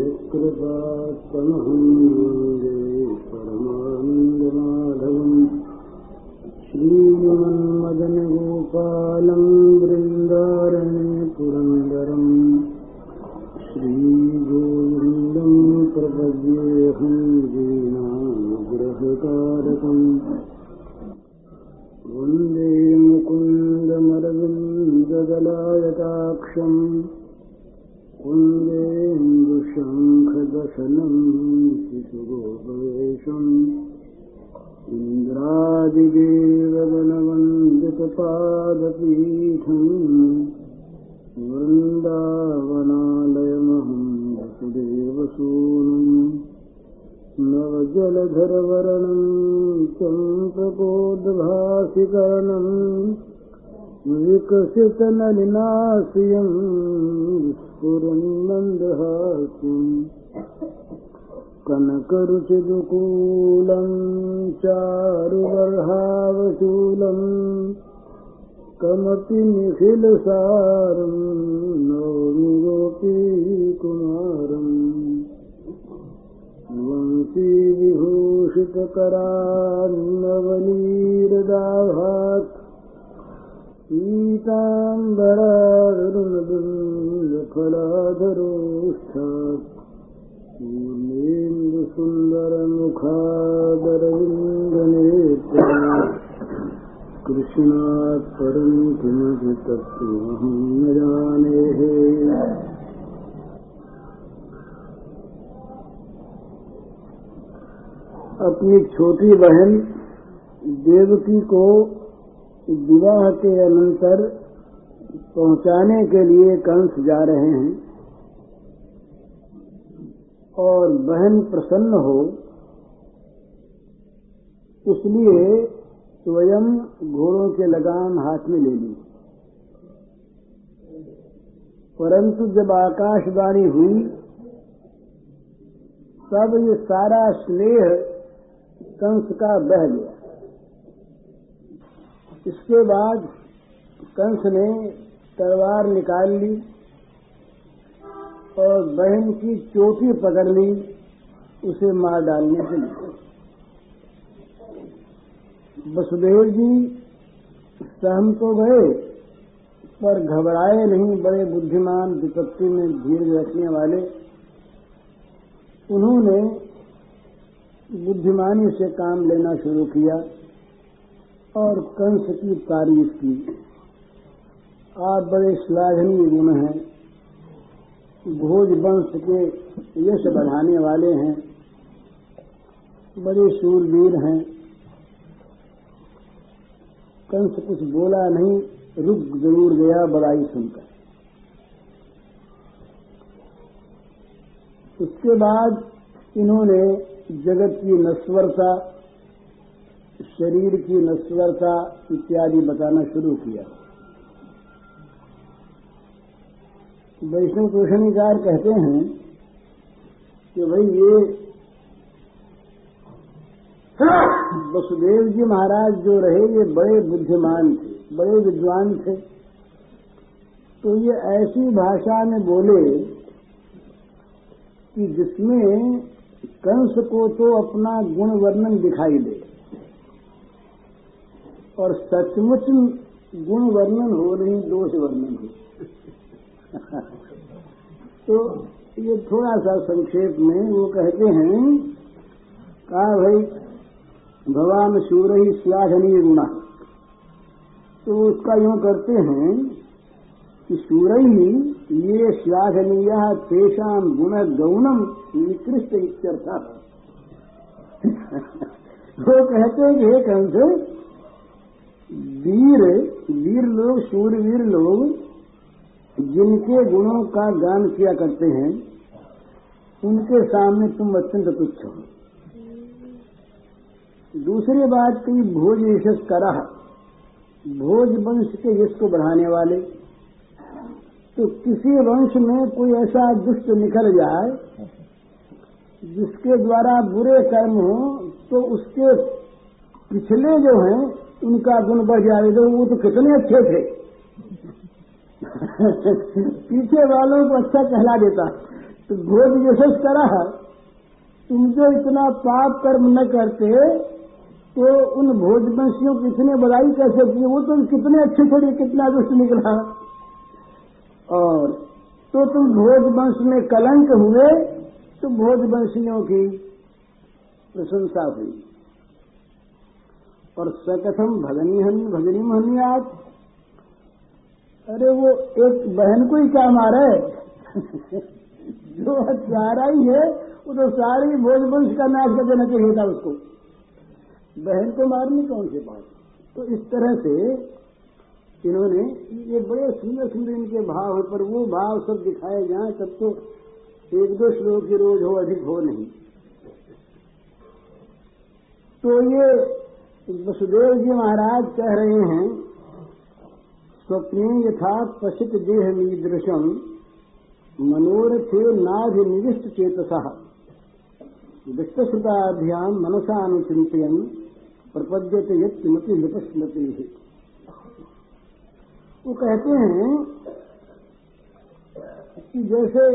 यत्कृपात्तमहं वंदे परमानन्दमाधवम् श्रीमन्मदनगोपालं वृन्दारण्ये पुरन्दरम् श्रीगोविन्दं प्रपद्येऽहं वीणानुग्रहकारकम् वंदे मुकुन्दमरविन्ददलायताक्षम् कुन्देन्दुशङ्खदशनम् शिशुगोपवेशम् इन्द्रादिदेवगणवन्दितपादपीठम् वृन्दावनालयमहं वसुदेवसूनुम् नवजलधरवरणम् चम्प्रकोद्भासिकरणम् विकसितनलिनाश्रियम् स्फुरन्मन्दहास्यम् कनकरुचिदुकूलम् चारुवर्हावशूलम् कमपि निखिलसारम् नौमि गोपीकुमारम् वंशीविभूषितकरान्नवनीरदाभात् पीताम्बरारुणबिन्दफलाधरोष्ठात् पूर्णेन्दुसुन्दरमुखादरविन्दनेत्र कृष्णात् परं जानेः अपनी छोटी बहन देवकी को विवाह के अनंतर पहुँचाने के लिए कंस जा रहे हैं और बहन प्रसन्न हो, इसलिए स्वयं घोड़ों के लगाम हाथ में ले ली। परंतु जब आकाशवाणी हुई, तब ये सारा स्नेह कंस का बह गया। इसके बाद कंस ने तलवार निकाल ली और बहन की चोटी पकड़ ली, उसे मार डालने के लिए। वसुदेव जी सहम तो गए, पर घबराए नहीं बड़े बुद्धिमान विपत्ति में धीरे रखने वाले। उन्होंने बुद्धिमानी से काम लेना शुरू किया। और कंस की तारीफ़ की। आप बड़े श्लाघनीय गुण हैं। भोज वंश के यश बढ़ाने वाले हैं। बड़े शूरवीर हैं। कंस कुछ बोला नहीं, रुक ज़रूर गया बड़ाई सुनकर। उसके बाद इन्होंने जगत की नश्वरता शरीर की नश्वरता इत्यादि बताना शुरू किया। वैष्णव तोषणीकार कहते हैं कि भाई ये वसुदेव जी महाराज जो रहे, ये बड़े बुद्धिमान थे, बड़े विद्वान थे। तो ये ऐसी भाषा में बोले कि जिसमें कंस को तो अपना गुण वर्णन दिखाई दे। और सचमुच गुण वर्णन हो नहीं, दोष वर्णन हो। तो ये थोड़ा सा संक्षेप में वो कहते हैं, कहा भाई, भगवान शूर ही श्लाघनीय गुणा। तो उसका यूँ करते हैं कि शूर ही ये श्लाघनीय तेषाम गुण गौणम निकृष्ट इत्यर्थ। वो कहते हैं कि हे कंस वीर वीर लोग, शूरवीर लोग, जिनके गुणों का गान किया करते हैं, उनके सामने तुम अत्यंत तुच्छ हो। दूसरी बात की भोज यशस करा भोज वंश के यश को बढ़ाने वाले तो किसी वंश में कोई ऐसा दुष्ट निकल जाए, जिसके द्वारा बुरे कर्म हो तो उसके पिछले जो हैं उनका गुण बढ़ जाए तो वो तो कितने अच्छे थे। पीछे वालों को अच्छा कहला देता। तो भोज यशस करा तुम जो इतना पाप कर्म न करते तो उन भोजवंशियों की इतने बड़ाई कैसे की वो तो कितने अच्छे थे, कितना दुष्ट निकला। और तो तुम भोजवंश में कलंक हुए तो भोजवंशियों की प्रशंसा हुई। और सकथम भगनी हन भगनी महनियात अरे वो एक बहन को ही क्या मारे? जो हत्यारा ही है, वो तो सारी भोजवंश का नाश कर देना चाहिए था उसको। बहन को मारनी कौन सी बात? तो इस तरह से इन्होंने ये बड़े सुंदर सुंदर इनके भाव है, पर वो भाव सब दिखाए जाए, तब तो एक दो श्लोक की रोज हो, अधिक हो नहीं। तो ये वसुदेव जी महाराज कह रहे हैं स्वप्ने यथा पशित देह मीदृशम मनोरथे नाभिनिविष्ट चेतसा। विश्वश्रुताभ्याम मनसा अनुचिंतन प्रपद्यते यमति विपस्मति वो कहते हैं कि जैसे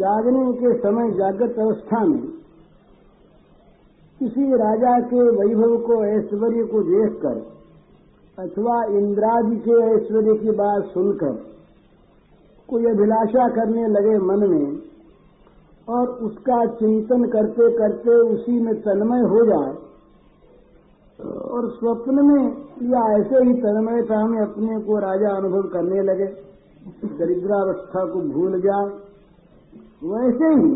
जागने के समय जागृत अवस्था में किसी राजा के वैभव को, ऐश्वर्य को देखकर अथवा इंद्रादि के ऐश्वर्य की बात सुनकर कोई अभिलाषा करने लगे मन में और उसका चिंतन करते करते उसी में तन्मय हो जाए और स्वप्न में या ऐसे ही तन्मयता में अपने को राजा अनुभव करने लगे, दरिद्रावस्था को भूल जाए, वैसे ही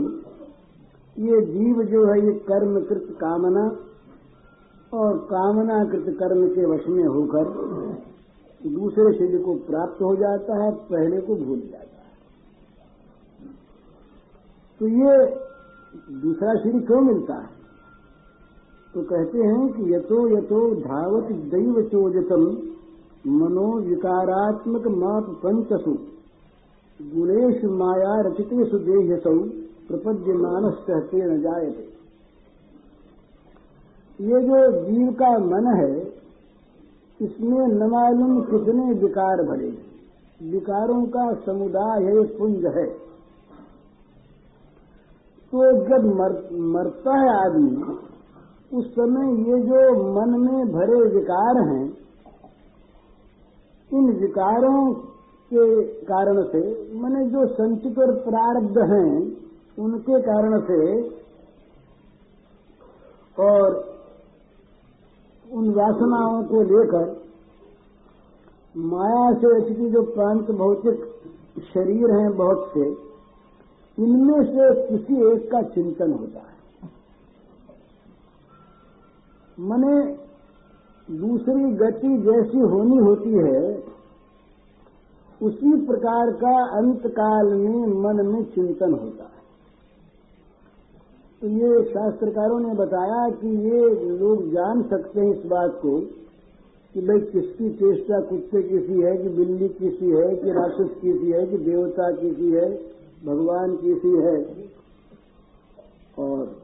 ये जीव जो है, ये कर्मकृत कामना और कामना कृत कर्म के वश में होकर दूसरे शरीर को प्राप्त हो जाता है, पहले को भूल जाता है। तो ये दूसरा शरीर क्यों मिलता है? तो कहते हैं कि यथो यथो धावत दैव चोजतम मनोविकारात्मक माप पंचसु। गुणेश माया रचितेषु देहसौ प्रपद्य मानस कहते न जायते ये जो जीव का मन है इसमें न मालूम कितने विकार भरे। विकारों का समुदाय है पुंज है। तो जब मर, मरता है आदमी उस समय ये जो मन में भरे विकार हैं इन विकारों के कारण से मैंने जो संचित और प्रारब्ध हैं उनके कारण से और उन वासनाओं को लेकर माया से रचित जो प्रांत भौतिक शरीर हैं बहुत से, इनमें से किसी एक का चिंतन होता है। मने दूसरी गति जैसी होनी होती है, उसी प्रकार का अंतकाल में मन में चिंतन होता है। तो ये शास्त्रकारों ने बताया कि ये लोग जान सकते हैं इस बात को कि भाई किसकी चेष्टा कुत्ते किसी है, कि बिल्ली किसी है, कि राक्षस किसी है, कि देवता किसी है, भगवान किसी है। और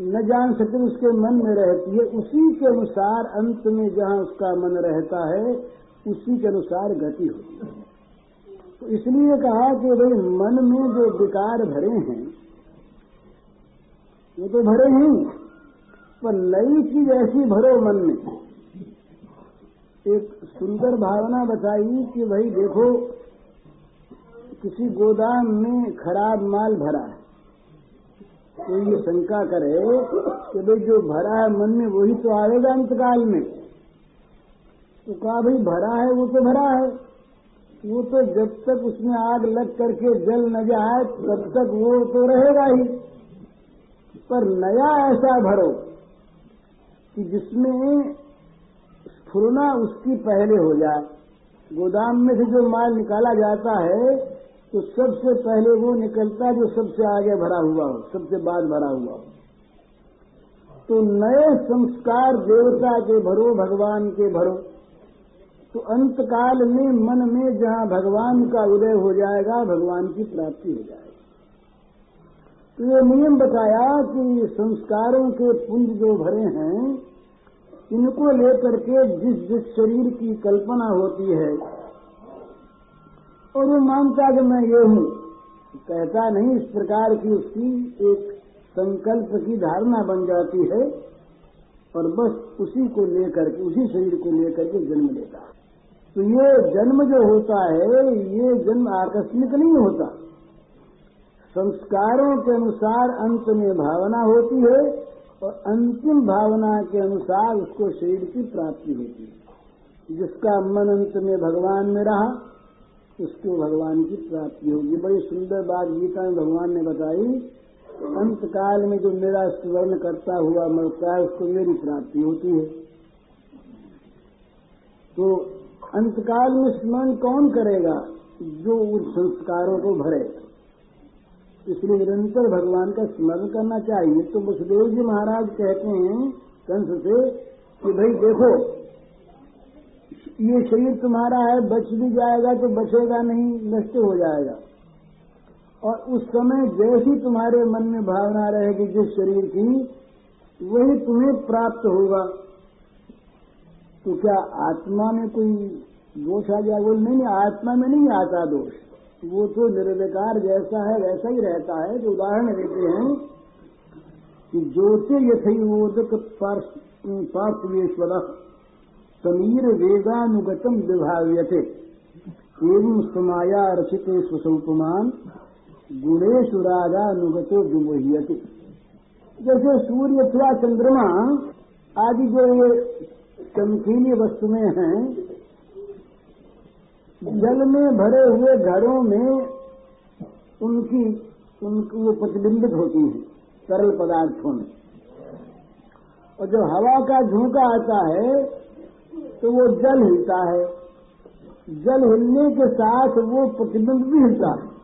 न जान सकते, उसके मन में रहती है। उसी के अनुसार अंत में जहाँ उसका मन रहता है, उसी के अनुसार गति होती है। तो इसलिए कहा कि भाई मन में जो विकार भरे हैं वो तो भरे ही। पर नई चीज़ ऐसी भरो मन में। एक सुंदर भावना बताई कि भाई देखो, किसी गोदाम में खराब माल भरा है। तो ये शंका करे कि भाई जो भरा है मन में, वही तो आएगा अंतकाल में। तो कहा भाई, भरा है, वो तो भरा है। वो तो जब तक उसमें आग लग करके जल न जाए, तब तक वो तो रहेगा ही। पर नया ऐसा भरो कि जिसमें स्फुरना उसकी पहले हो जाए। गोदाम में से जो माल निकाला जाता है तो सबसे पहले वो निकलता जो सबसे आगे भरा हुआ हो, सबसे बाद भरा हुआ हो। तो नए संस्कार देवता के भरो, भगवान के भरो। तो अंतकाल में मन में जहाँ भगवान का उदय हो जाएगा, भगवान की प्राप्ति हो जाएगी। तो ये नियम बताया कि संस्कारों के पुंज जो भरे हैं, इनको लेकर के जिस जिस शरीर की कल्पना होती है। और वो मानता कि मैं ये हूँ। कहता नहीं, इस प्रकार की उसकी एक संकल्प की धारणा बन जाती है और बस उसी को लेकर के, उसी शरीर को लेकर के जन्म लेता तो ये जन्म जो होता है, ये जन्म आकस्मिक नहीं होता। संस्कारों के अनुसार अंत में भावना होती है और अंतिम भावना के अनुसार उसको शरीर की प्राप्ति होती है। जिसका मन अंत में भगवान में रहा, उसको भगवान की प्राप्ति होगी। बड़ी सुंदर बात गीता में भगवान ने बताई, अंत काल में जो मेरा स्वर्ण करता हुआ मरता है, उसको मेरी प्राप्ति होती है। तो अंतकाल में स्मरण कौन करेगा? जो उन संस्कारों को भरे। इसलिए निरंतर भगवान का स्मरण करना चाहिए। तो वसुदेव जी महाराज कहते हैं, कंस से कि भाई देखो, ये शरीर तुम्हारा है, बच भी जाएगा तो बचेगा नहीं, नष्ट हो जाएगा। और उस समय जैसी तुम्हारे मन में भावना रहेगी, जिस शरीर की, वही तुम्हें प्राप्त होगा। तो क्या आत्मा में कोई दोष आ जाए बोल नहीं, आत्मा में नहीं आता दोष। वो तो निर्विकार जैसा है, वैसा ही रहता है। जो उदाहरण देते हैं कि ज्योतिर्यथोदक पार्थिवेश्वर समीर वेगानुगतम विभाव्यते। एवं समाया रचित सुसौपमान गुणेश रागानुगतो विमोह्यते। जैसे सूर्य अथवा चंद्रमा आदि जो ये चमकीली वस्तुएँ हैं जल में भरे हुए घरों में उनकी उनकी वो प्रतिबिंबित होती है, तरल पदार्थों में। और जब हवा का झोंका आता है तो वो जल हिलता है। जल हिलने के साथ वो प्रतिबिंब भी हिलता है।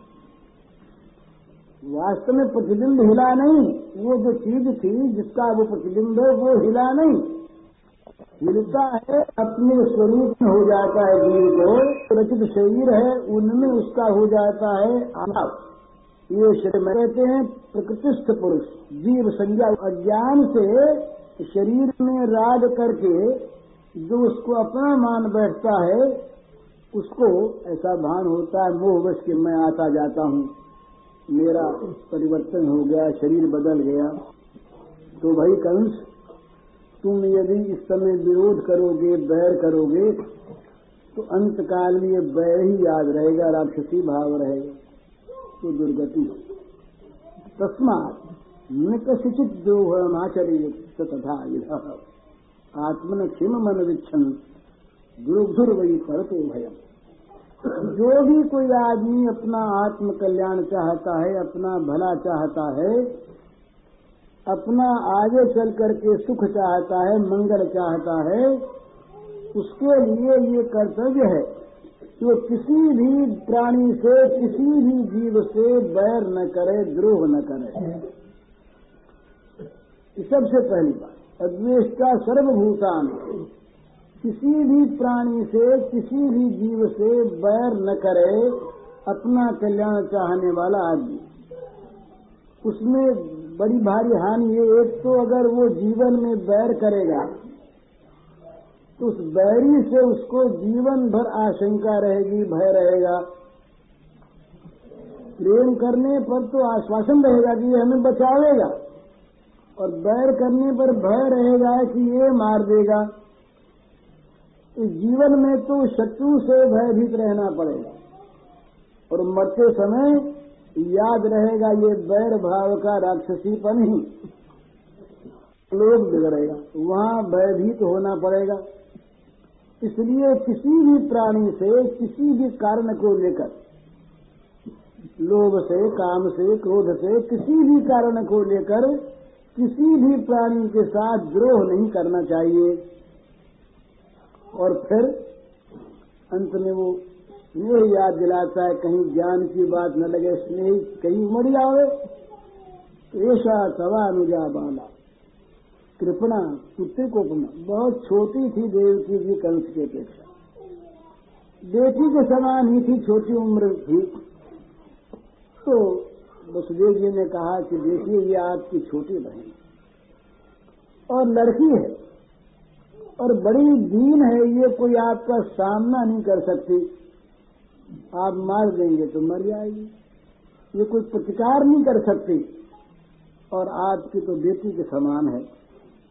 वास्तव में प्रतिबिंब हिला नहीं, वो जो चीज़ थी जिसका वो प्रतिबिंब है, वो हिला नहीं। हिलता है, अपने स्वरूप में हो जाता है जीव को रचित शरीर है, उनमें उसका हो जाता है अभाव ये शरीर में कहते हैं, प्रकृतिस्थ पुरुष। जीव संज्ञा अज्ञान से शरीर में राग करके जो उसको अपना मान बैठता है, उसको ऐसा भान होता है, मोह बस के मैं आता जाता हूँ। मेरा परिवर्तन हो गया, शरीर बदल गया। तो भाई कंस तुम यदि इस समय विरोध करोगे, बैर करोगे तो अंत काल में ये बैर ही याद रहेगा, राक्षसी भाव रहेगा। तो दुर्गति तस्मात न कसिचित द्रोहमाचरित तथा यह आत्मन क्षिम मन विच्छन, दुर्धुर वही पड़ते भयम। जो भी कोई आदमी अपना आत्म कल्याण चाहता है, अपना भला चाहता है अपना आगे चल करके सुख चाहता है, मंगल चाहता है, उसके लिए ये कर्तव्य है कि वो किसी भी प्राणी से, किसी भी जीव से बैर न करे, द्रोह न करे। सबसे पहली बात। अद्वेष्टा सर्वभूतान किसी भी प्राणी से, किसी भी जीव से बैर न करे, अपना कल्याण चाहने वाला आदमी। उसमें बड़ी भारी हानि है। एक तो अगर वो जीवन में बैर करेगा तो उस बैरी से उसको जीवन भर आशंका रहेगी, भय रहेगा। प्रेम करने पर तो आश्वासन रहेगा कि ये हमें बचावेगा, और बैर करने पर भय रहेगा कि ये मार देगा। इस जीवन में तो शत्रु से भयभीत रहना पड़ेगा, और मरते समय याद रहेगा ये बैर भाव का राक्षसीपन ही। लोग बिगड़ेगा। वहाँ भयभीत होना पड़ेगा। इसलिए किसी भी प्राणी से, किसी भी कारण को लेकर, लोभ से, काम से, क्रोध से, किसी भी कारण को लेकर, किसी भी प्राणी के साथ द्रोह नहीं करना चाहिए। और फिर अंत में वो स्नेह याद दिलाता है, कहीं ज्ञान की बात न लगे, स्नेह कहीं उमड़ तो ऐसा सवा अनुजा बाला कृपणा, कुत्ते को बहुत छोटी थी देवकी जी कंस की अपेक्षा। बेटी के समान ही थी, छोटी उम्र थी। तो वसुदेव जी ने कहा कि देखिए, ये आपकी छोटी बहन और लड़की है। और बड़ी दीन है, ये कोई आपका सामना नहीं कर सकती। आप मार देंगे तो मर जाएगी। ये कोई प्रतिकार नहीं कर सकती। और आपकी तो बेटी के समान है।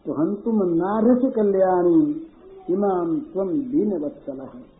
तो हम तुम नारस कल्याणी, इमाम तुम दीन वत्सल है।